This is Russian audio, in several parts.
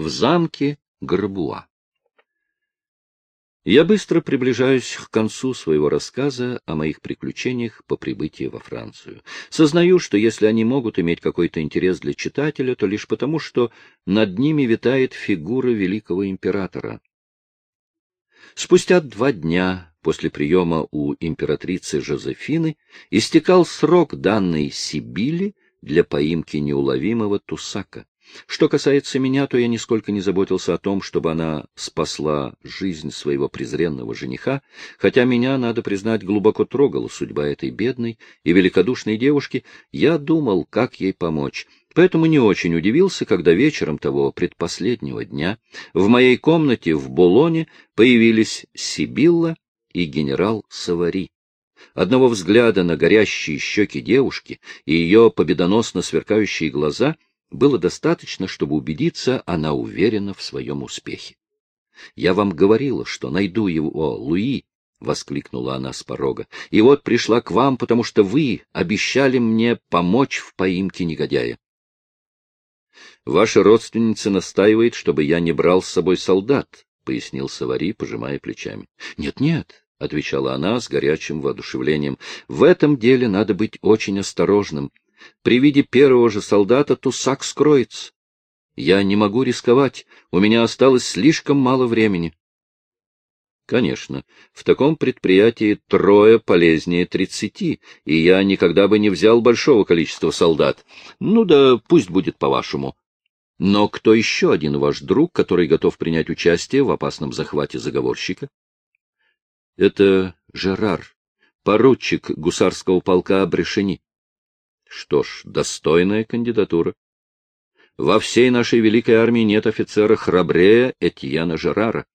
в замке Грабуа. Я быстро приближаюсь к концу своего рассказа о моих приключениях по прибытии во Францию. Сознаю, что если они могут иметь какой-то интерес для читателя, то лишь потому, что над ними витает фигура великого императора. Спустя два дня после приема у императрицы Жозефины истекал срок данный Сибили для поимки неуловимого Тусака. Что касается меня, то я нисколько не заботился о том, чтобы она спасла жизнь своего презренного жениха, хотя меня, надо признать, глубоко трогала судьба этой бедной и великодушной девушки, я думал, как ей помочь. Поэтому не очень удивился, когда вечером того предпоследнего дня в моей комнате в Болоне появились Сибилла и генерал Савари. Одного взгляда на горящие щеки девушки и ее победоносно сверкающие глаза — было достаточно, чтобы убедиться, она уверена в своем успехе. — Я вам говорила, что найду его, Луи, — воскликнула она с порога, — и вот пришла к вам, потому что вы обещали мне помочь в поимке негодяя. Ваша родственница настаивает, чтобы я не брал с собой солдат, — пояснил Савари, пожимая плечами. «Нет, — Нет-нет, — отвечала она с горячим воодушевлением, — в этом деле надо быть очень осторожным. При виде первого же солдата Тусак скроется. Я не могу рисковать, у меня осталось слишком мало времени. Конечно, в таком предприятии трое полезнее тридцати, и я никогда бы не взял большого количества солдат. Ну да пусть будет по-вашему. Но кто еще один ваш друг, который готов принять участие в опасном захвате заговорщика? Это Жерар, поручик гусарского полка Брешени. Что ж, достойная кандидатура. Во всей нашей великой армии нет офицера храбрее Этьена Жерара.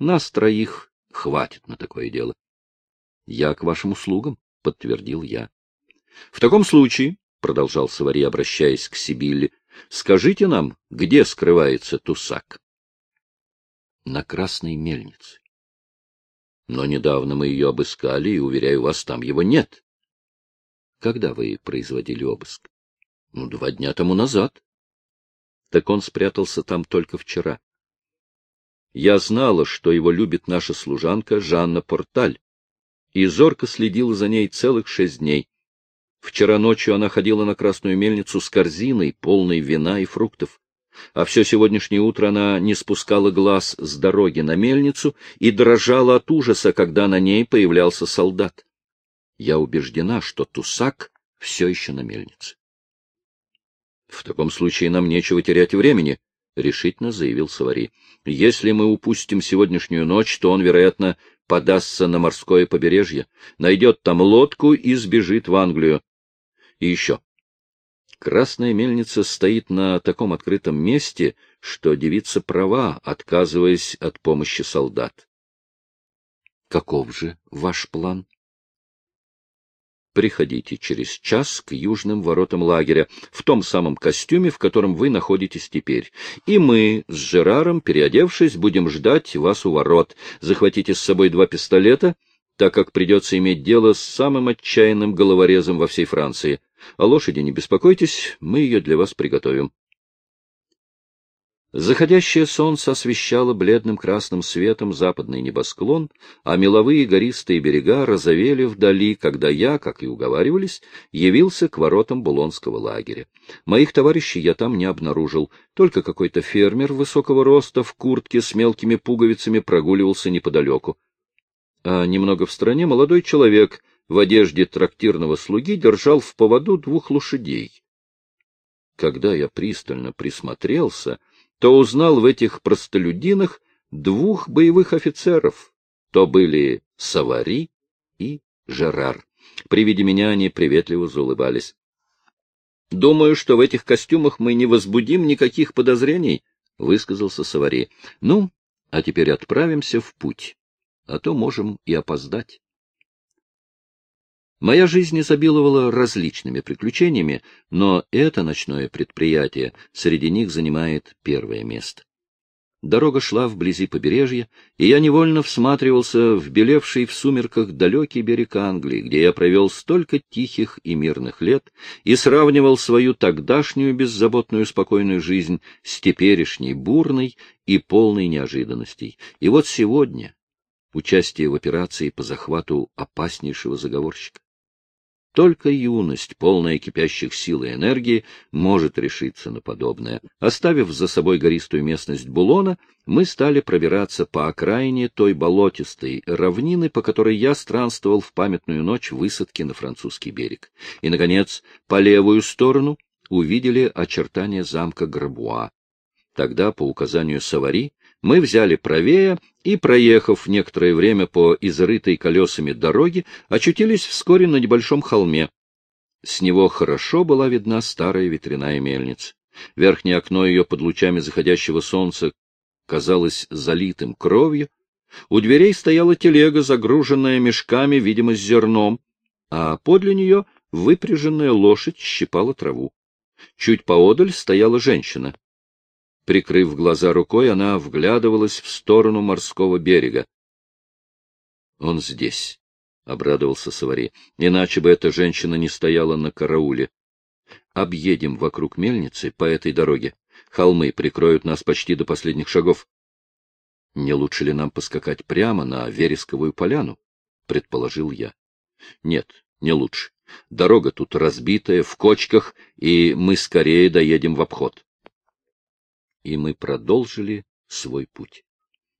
Нас троих хватит на такое дело. — Я к вашим услугам, — подтвердил я. — В таком случае, — продолжал Савари, обращаясь к Сибилле, — скажите нам, где скрывается Тусак? — На Красной мельнице. Но недавно мы ее обыскали, и, уверяю вас, там его нет. Когда вы производили обыск? Ну, два дня тому назад. Так он спрятался там только вчера. Я знала, что его любит наша служанка Жанна Порталь, и зорко следила за ней целых шесть дней. Вчера ночью она ходила на Красную мельницу с корзиной, полной вина и фруктов. А все сегодняшнее утро она не спускала глаз с дороги на мельницу и дрожала от ужаса, когда на ней появлялся солдат. Я убеждена, что Тусак все еще на мельнице. — В таком случае нам нечего терять времени, — решительно заявил Савари. — Если мы упустим сегодняшнюю ночь, то он, вероятно, подастся на морское побережье, найдет там лодку и сбежит в Англию. И еще. Красная мельница стоит на таком открытом месте, что девица права, отказываясь от помощи солдат. — Каков же ваш план? Приходите через час к южным воротам лагеря, в том самом костюме, в котором вы находитесь теперь. И мы с Жераром, переодевшись, будем ждать вас у ворот. Захватите с собой два пистолета, так как придется иметь дело с самым отчаянным головорезом во всей Франции. О лошади не беспокойтесь, мы ее для вас приготовим. Заходящее солнце освещало бледным красным светом западный небосклон, а меловые гористые берега розовели вдали, когда я, как и уговаривались, явился к воротам Булонского лагеря. Моих товарищей я там не обнаружил, только какой-то фермер высокого роста в куртке с мелкими пуговицами прогуливался неподалеку. А немного в стороне молодой человек в одежде трактирного слуги держал в поводу двух лошадей. Когда я пристально присмотрелся, то узнал в этих простолюдинах двух боевых офицеров. То были Савари и Жерар. При виде меня они приветливо заулыбались. — Думаю, что в этих костюмах мы не возбудим никаких подозрений, — высказался Савари. — Ну, а теперь отправимся в путь, а то можем и опоздать. Моя жизнь изобиловала различными приключениями, но это ночное предприятие среди них занимает первое место. Дорога шла вблизи побережья, и я невольно всматривался в белевший в сумерках далекий берег Англии, где я провел столько тихих и мирных лет, и сравнивал свою тогдашнюю беззаботную спокойную жизнь с теперешней бурной и полной неожиданностей. И вот сегодня участие в операции по захвату опаснейшего заговорщика. Только юность, полная кипящих сил и энергии, может решиться на подобное. Оставив за собой гористую местность Булона, мы стали пробираться по окраине той болотистой равнины, по которой я странствовал в памятную ночь высадки на французский берег. И, наконец, по левую сторону увидели очертания замка Грабуа. Тогда, по указанию Савари, мы взяли правее и, проехав некоторое время по изрытой колесами дороге, очутились вскоре на небольшом холме. С него хорошо была видна старая ветряная мельница. Верхнее окно ее под лучами заходящего солнца казалось залитым кровью. У дверей стояла телега, загруженная мешками, видимо, с зерном, а подле нее выпряженная лошадь щипала траву. Чуть поодаль стояла женщина. Прикрыв глаза рукой, она вглядывалась в сторону морского берега. — Он здесь, — обрадовался Савари, — иначе бы эта женщина не стояла на карауле. Объедем вокруг мельницы по этой дороге. Холмы прикроют нас почти до последних шагов. — Не лучше ли нам поскакать прямо на вересковую поляну? — предположил я. — Нет, не лучше. Дорога тут разбитая, в кочках, и мы скорее доедем в обход и мы продолжили свой путь.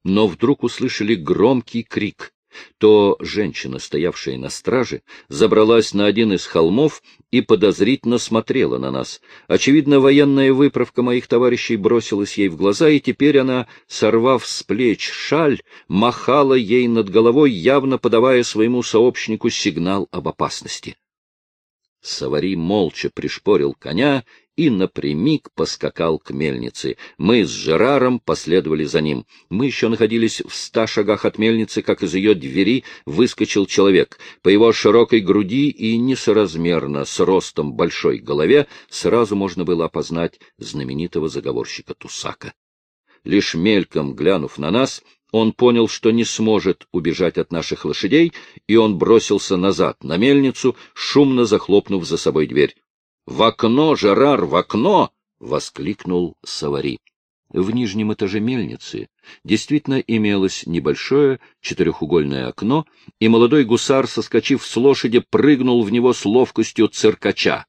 Но вдруг услышали громкий крик. То женщина, стоявшая на страже, забралась на один из холмов и подозрительно смотрела на нас. Очевидно, военная выправка моих товарищей бросилась ей в глаза, и теперь она, сорвав с плеч шаль, махала ей над головой, явно подавая своему сообщнику сигнал об опасности. Савари молча пришпорил коня и напрямик поскакал к мельнице. Мы с Жераром последовали за ним. Мы еще находились в ста шагах от мельницы, как из ее двери выскочил человек. По его широкой груди и несоразмерно с ростом большой голове сразу можно было опознать знаменитого заговорщика Тусака. Лишь мельком глянув на нас, он понял, что не сможет убежать от наших лошадей, и он бросился назад, на мельницу, шумно захлопнув за собой дверь. — В окно, Жерар, в окно! — воскликнул Савари. В нижнем этаже мельницы действительно имелось небольшое четырехугольное окно, и молодой гусар, соскочив с лошади, прыгнул в него с ловкостью циркача.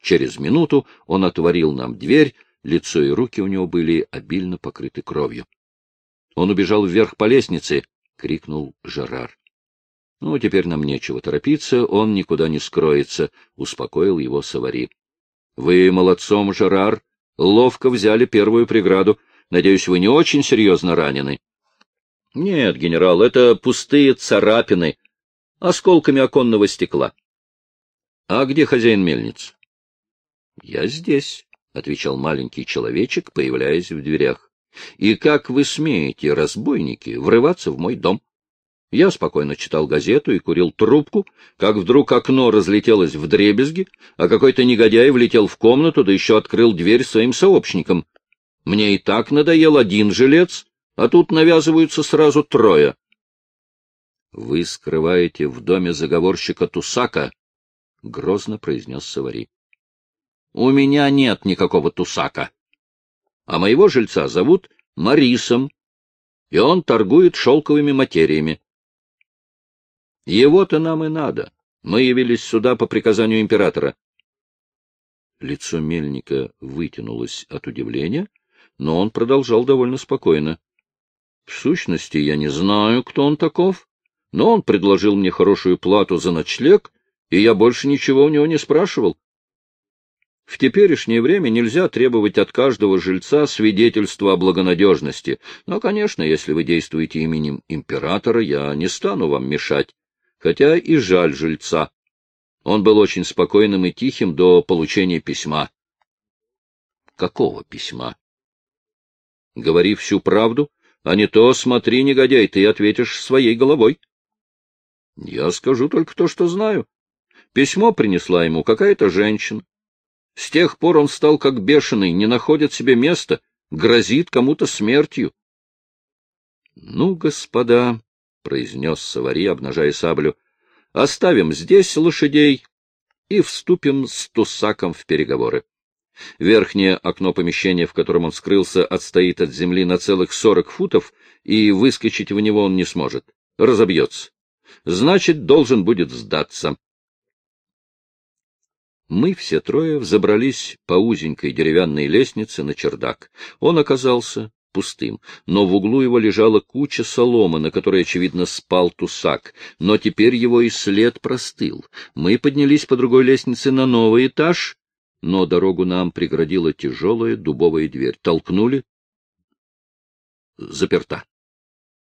Через минуту он отворил нам дверь, лицо и руки у него были обильно покрыты кровью. Он убежал вверх по лестнице, — крикнул Жерар. — Ну, теперь нам нечего торопиться, он никуда не скроется, — успокоил его Савари. — Вы молодцом, Жерар, ловко взяли первую преграду. Надеюсь, вы не очень серьезно ранены? — Нет, генерал, это пустые царапины, осколками оконного стекла. — А где хозяин мельницы? — Я здесь, — отвечал маленький человечек, появляясь в дверях. — И как вы смеете, разбойники, врываться в мой дом? Я спокойно читал газету и курил трубку, как вдруг окно разлетелось в дребезги, а какой-то негодяй влетел в комнату, да еще открыл дверь своим сообщникам. Мне и так надоел один жилец, а тут навязываются сразу трое. — Вы скрываете в доме заговорщика Тусака, — грозно произнес Савари. — У меня нет никакого Тусака. А моего жильца зовут Марисом, и он торгует шелковыми материями. Его-то нам и надо. Мы явились сюда по приказанию императора. Лицо мельника вытянулось от удивления, но он продолжал довольно спокойно. В сущности, я не знаю, кто он таков, но он предложил мне хорошую плату за ночлег, и я больше ничего у него не спрашивал. В теперешнее время нельзя требовать от каждого жильца свидетельства о благонадежности, но, конечно, если вы действуете именем императора, я не стану вам мешать хотя и жаль жильца. Он был очень спокойным и тихим до получения письма. — Какого письма? — Говори всю правду, а не то, смотри, негодяй, ты ответишь своей головой. — Я скажу только то, что знаю. Письмо принесла ему какая-то женщина. С тех пор он стал как бешеный, не находит себе места, Грозит кому-то смертью. — Ну, господа, — произнес Савари, обнажая саблю, — оставим здесь лошадей и вступим с Тусаком в переговоры. Верхнее окно помещения, в котором он скрылся, отстоит от земли на целых сорок футов, и выскочить в него он не сможет. Разобьется. Значит, должен будет сдаться. Мы все трое взобрались по узенькой деревянной лестнице на чердак. Он оказался пустым, но в углу его лежала куча соломы, на которой, очевидно, спал тусак, но теперь его и след простыл. Мы поднялись по другой лестнице на новый этаж, но дорогу нам преградила тяжелая дубовая дверь. Толкнули. Заперта.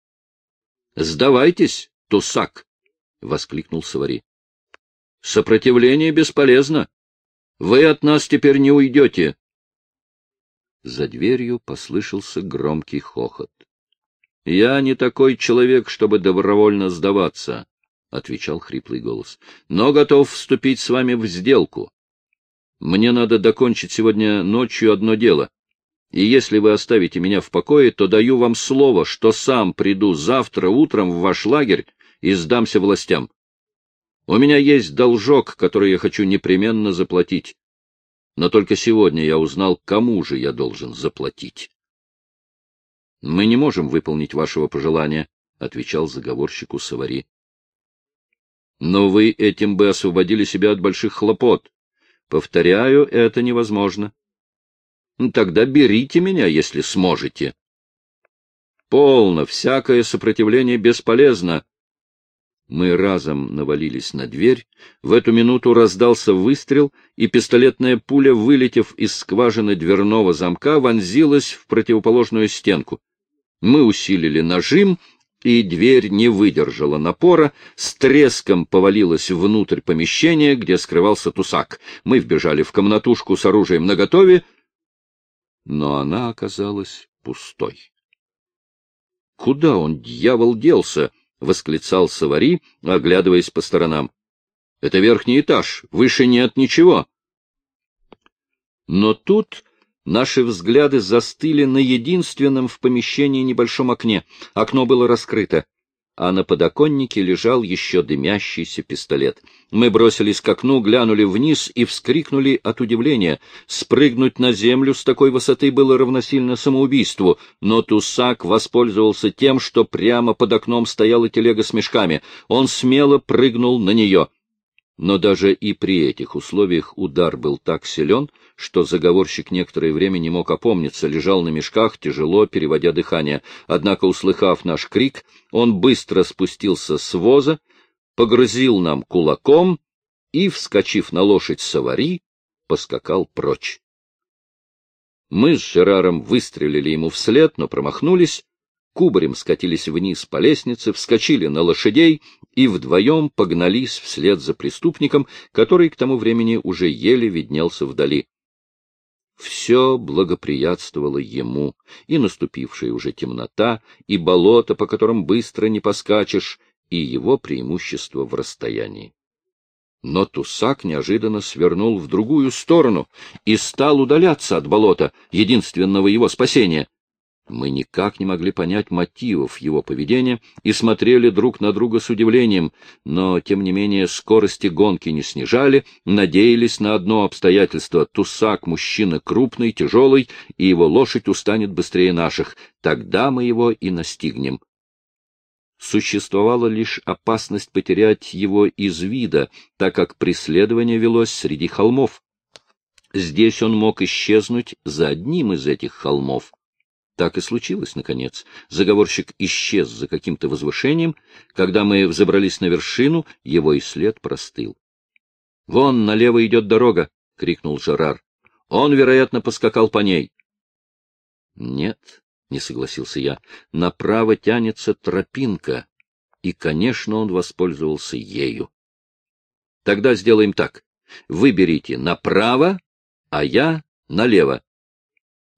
— Сдавайтесь, тусак! — воскликнул Савари. — Сопротивление бесполезно. Вы от нас теперь не уйдете. За дверью послышался громкий хохот. — Я не такой человек, чтобы добровольно сдаваться, — отвечал хриплый голос, — но готов вступить с вами в сделку. Мне надо докончить сегодня ночью одно дело. И если вы оставите меня в покое, то даю вам слово, что сам приду завтра утром в ваш лагерь и сдамся властям. У меня есть должок, который я хочу непременно заплатить. Но только сегодня я узнал, кому же я должен заплатить. — Мы не можем выполнить вашего пожелания, — отвечал заговорщику Савари. — Но вы этим бы освободили себя от больших хлопот. Повторяю, это невозможно. Тогда берите меня, если сможете. Полно, всякое сопротивление бесполезно. Мы разом навалились на дверь. В эту минуту раздался выстрел, и пистолетная пуля, вылетев из скважины дверного замка, вонзилась в противоположную стенку. Мы усилили нажим, и дверь не выдержала напора, с треском повалилась внутрь помещения, где скрывался тусак. Мы вбежали в комнатушку с оружием наготове, но она оказалась пустой. Куда он, дьявол, делся? — восклицал Савари, оглядываясь по сторонам. — Это верхний этаж, выше нет ничего. Но тут наши взгляды застыли на единственном в помещении небольшом окне. Окно было раскрыто а на подоконнике лежал еще дымящийся пистолет. Мы бросились к окну, глянули вниз и вскрикнули от удивления. Спрыгнуть на землю с такой высоты было равносильно самоубийству, но Тусак воспользовался тем, что прямо под окном стояла телега с мешками. Он смело прыгнул на нее. Но даже и при этих условиях удар был так силен, что заговорщик некоторое время не мог опомниться, лежал на мешках, тяжело переводя дыхание. Однако, услыхав наш крик, он быстро спустился с воза, погрузил нам кулаком и, вскочив на лошадь савари, поскакал прочь. Мы с Жераром выстрелили ему вслед, но промахнулись, кубарем скатились вниз по лестнице, вскочили на лошадей и вдвоем погнались вслед за преступником, который к тому времени уже еле виднелся вдали. Все благоприятствовало ему, и наступившая уже темнота, и болото, по которым быстро не поскачешь, и его преимущество в расстоянии. Но Тусак неожиданно свернул в другую сторону и стал удаляться от болота, единственного его спасения. Мы никак не могли понять мотивов его поведения и смотрели друг на друга с удивлением, но, тем не менее, скорости гонки не снижали, надеялись на одно обстоятельство — Тусак — мужчина крупный, тяжелый, и его лошадь устанет быстрее наших, тогда мы его и настигнем. Существовала лишь опасность потерять его из вида, так как преследование велось среди холмов. Здесь он мог исчезнуть за одним из этих холмов. Так и случилось, наконец. Заговорщик исчез за каким-то возвышением. Когда мы взобрались на вершину, его и след простыл. — Вон, налево идет дорога! — крикнул Жерар. — Он, вероятно, поскакал по ней. — Нет, — не согласился я, — направо тянется тропинка, и, конечно, он воспользовался ею. — Тогда сделаем так. Вы берите направо, а я налево.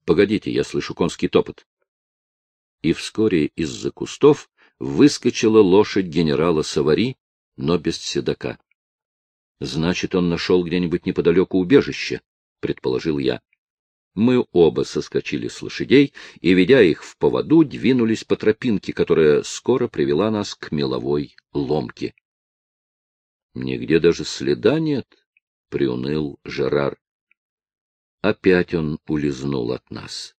Погодите, я слышу конский топот. И вскоре из-за кустов выскочила лошадь генерала Савари, но без седока. Значит, он нашел где-нибудь неподалеку убежище, предположил я. Мы оба соскочили с лошадей и, ведя их в поводу, двинулись по тропинке, которая скоро привела нас к меловой ломке. — Нигде даже следа нет, — приуныл Жерар. Опять он улизнул от нас.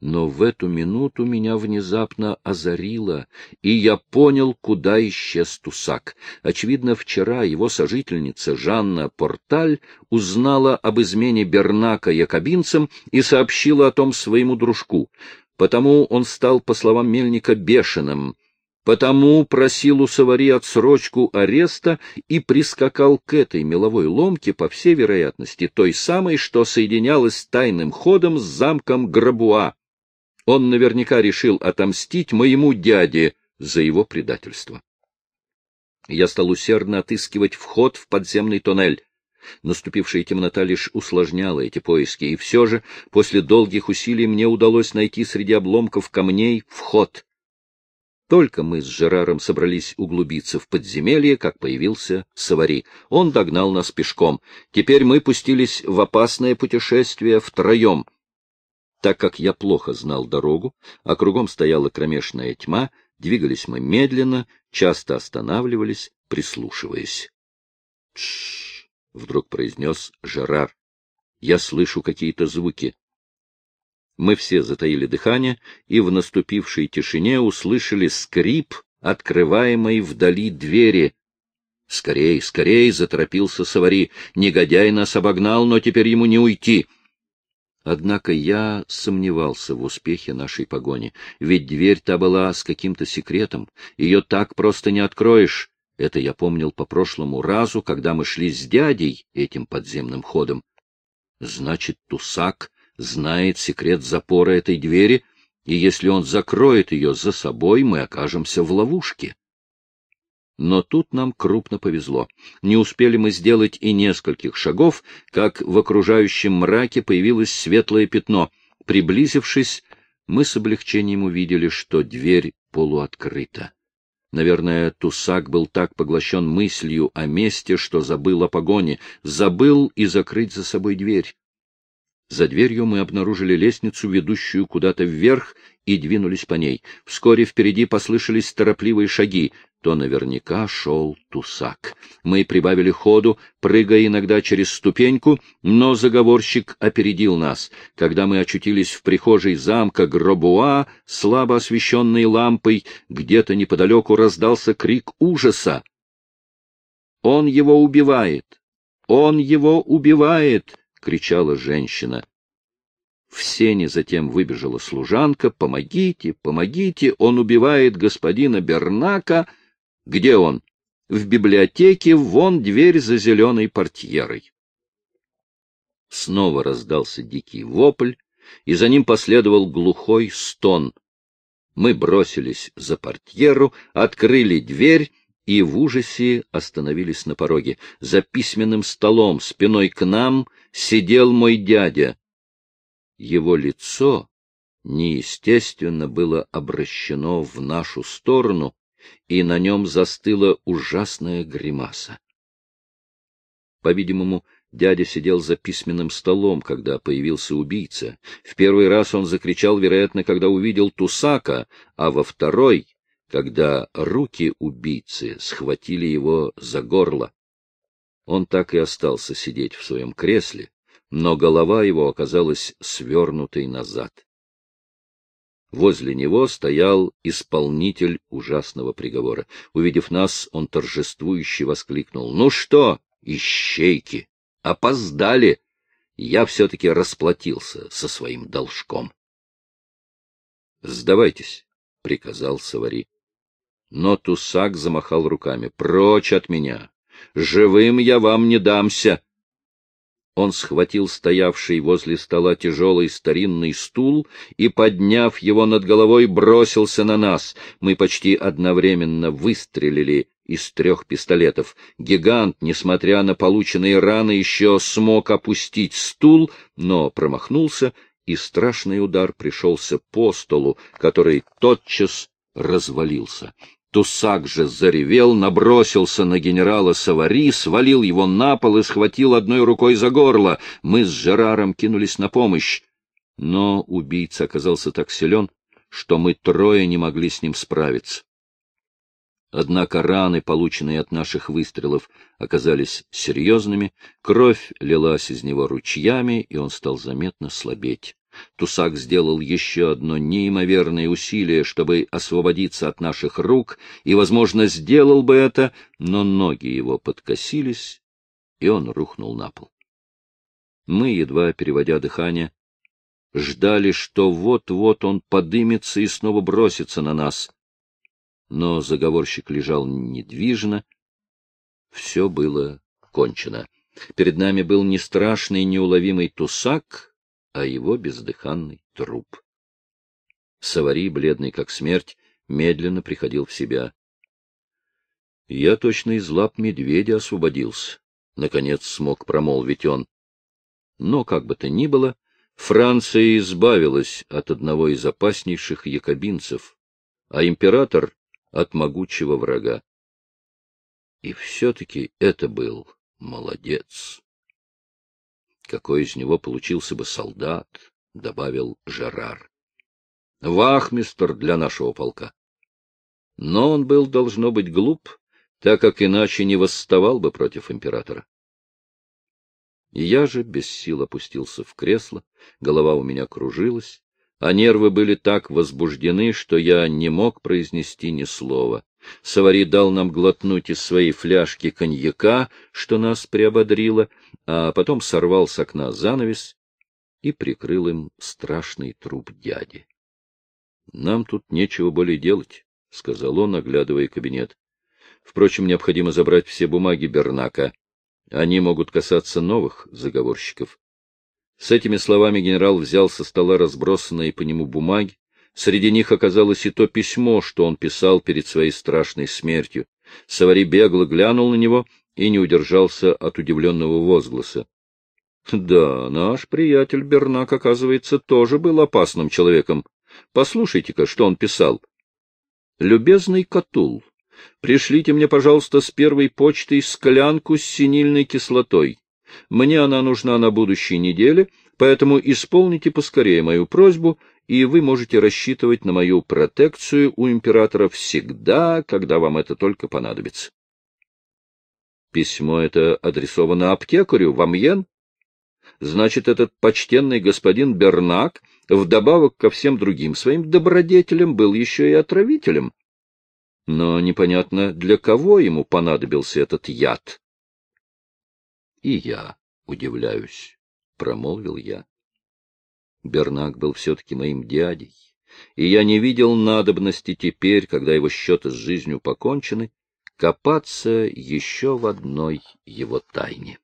Но в эту минуту меня внезапно озарило, и я понял, куда исчез Тусак. Очевидно, вчера его сожительница Жанна Порталь узнала об измене Бернака якобинцам и сообщила о том своему дружку. Потому он стал, по словам Мельника, бешеным. Потому просил у Савари отсрочку ареста и прискакал к этой меловой ломке, по всей вероятности, той самой, что соединялась тайным ходом с замком Грабуа. Он наверняка решил отомстить моему дяде за его предательство. Я стал усердно отыскивать вход в подземный тоннель. Наступившая темнота лишь усложняла эти поиски, и все же после долгих усилий мне удалось найти среди обломков камней вход. Только мы с Жераром собрались углубиться в подземелье, как появился Савари. Он догнал нас пешком. Теперь мы пустились в опасное путешествие втроем — так как я плохо знал дорогу, а кругом стояла кромешная тьма, двигались мы медленно, часто останавливались, прислушиваясь. «Тш!» — вдруг произнес Жерар. «Я слышу какие-то звуки». Мы все затаили дыхание и в наступившей тишине услышали скрип открываемой вдали двери. «Скорей, скорей!» — заторопился Савари. «Негодяй нас обогнал, но теперь ему не уйти!» Однако я сомневался в успехе нашей погони, ведь дверь та была с каким-то секретом, ее так просто не откроешь. Это я помнил по прошлому разу, когда мы шли с дядей этим подземным ходом. Значит, Тусак знает секрет запора этой двери, и если он закроет ее за собой, мы окажемся в ловушке. Но тут нам крупно повезло. Не успели мы сделать и нескольких шагов, как в окружающем мраке появилось светлое пятно. Приблизившись, мы с облегчением увидели, что дверь полуоткрыта. Наверное, Тусак был так поглощен мыслью о месте, что забыл о погоне, забыл и закрыть за собой дверь. За дверью мы обнаружили лестницу, ведущую куда-то вверх, и двинулись по ней. Вскоре впереди послышались торопливые шаги то наверняка шел Тусак. Мы прибавили ходу, прыгая иногда через ступеньку, но заговорщик опередил нас. Когда мы очутились в прихожей замка Гробуа, слабо освещенной лампой, где-то неподалеку раздался крик ужаса. «Он его убивает! Он его убивает!» — кричала женщина. В сене затем выбежала служанка. «Помогите, помогите! Он убивает господина Бернака!» Где он? В библиотеке, вон дверь за зеленой портьерой. Снова раздался дикий вопль, и за ним последовал глухой стон. Мы бросились за портьеру, открыли дверь и в ужасе остановились на пороге. За письменным столом, спиной к нам, сидел мой дядя. Его лицо неестественно было обращено в нашу сторону, и на нем застыла ужасная гримаса. По-видимому, дядя сидел за письменным столом, когда появился убийца. В первый раз он закричал, вероятно, когда увидел Тусака, а во второй — когда руки убийцы схватили его за горло. Он так и остался сидеть в своем кресле, но голова его оказалась свернутой назад. Возле него стоял исполнитель ужасного приговора. Увидев нас, он торжествующе воскликнул. — Ну что, ищейки, опоздали! Я все-таки расплатился со своим должком. — Сдавайтесь, — приказал Савари. Но Тусак замахал руками. — Прочь от меня! Живым я вам не дамся! Он схватил стоявший возле стола тяжелый старинный стул и, подняв его над головой, бросился на нас. Мы почти одновременно выстрелили из трех пистолетов. Гигант, несмотря на полученные раны, еще смог опустить стул, но промахнулся, и страшный удар пришелся по столу, который тотчас развалился. Тусак же заревел, набросился на генерала Савари, свалил его на пол и схватил одной рукой за горло. Мы с Жераром кинулись на помощь. Но убийца оказался так силен, что мы трое не могли с ним справиться. Однако раны, полученные от наших выстрелов, оказались серьезными, кровь лилась из него ручьями, и он стал заметно слабеть. Тусак сделал еще одно неимоверное усилие, чтобы освободиться от наших рук, и, возможно, сделал бы это, но ноги его подкосились, и он рухнул на пол. Мы, едва переводя дыхание, ждали, что вот-вот он подымется и снова бросится на нас. Но заговорщик лежал недвижно. Все было кончено. Перед нами был не страшный неуловимый тусак, а его бездыханный труп. Савари, бледный как смерть, медленно приходил в себя. Я точно из лап медведя освободился. Наконец смог промолвить он. Но, как бы то ни было, Франция избавилась от одного из опаснейших якобинцев, а император — от могучего врага. И все-таки это был молодец. Какой из него получился бы солдат, — добавил Жерар. Вахмистр для нашего полка. Но он был, должно быть, глуп, так как иначе не восставал бы против императора. Я же без сил опустился в кресло, голова у меня кружилась, а нервы были так возбуждены, что я не мог произнести ни слова. Савари дал нам глотнуть из своей фляжки коньяка, что нас приободрило, а потом сорвал с окна занавес и прикрыл им страшный труп дяди. — Нам тут нечего более делать, — сказал он, оглядывая кабинет. — Впрочем, необходимо забрать все бумаги Бернака. Они могут касаться новых заговорщиков. С этими словами генерал взял со стола разбросанные по нему бумаги. Среди них оказалось и то письмо, что он писал перед своей страшной смертью. Савари бегло глянул на него и не удержался от удивленного возгласа. Да, наш приятель Бернак, оказывается, тоже был опасным человеком. Послушайте-ка, что он писал. «Любезный Катул, пришлите мне, пожалуйста, с первой почтой склянку с синильной кислотой. Мне она нужна на будущей неделе, поэтому исполните поскорее мою просьбу, и вы можете рассчитывать на мою протекцию у императора всегда, когда вам это только понадобится. Письмо это адресовано аптекарю в. Значит, этот почтенный господин Бернак, вдобавок ко всем другим своим добродетелям, был еще и отравителем. Но непонятно, для кого ему понадобился этот яд. — И я удивляюсь, — промолвил я. Бернак был все-таки моим дядей, и я не видел надобности теперь, когда его счеты с жизнью покончены, копаться еще в одной его тайне.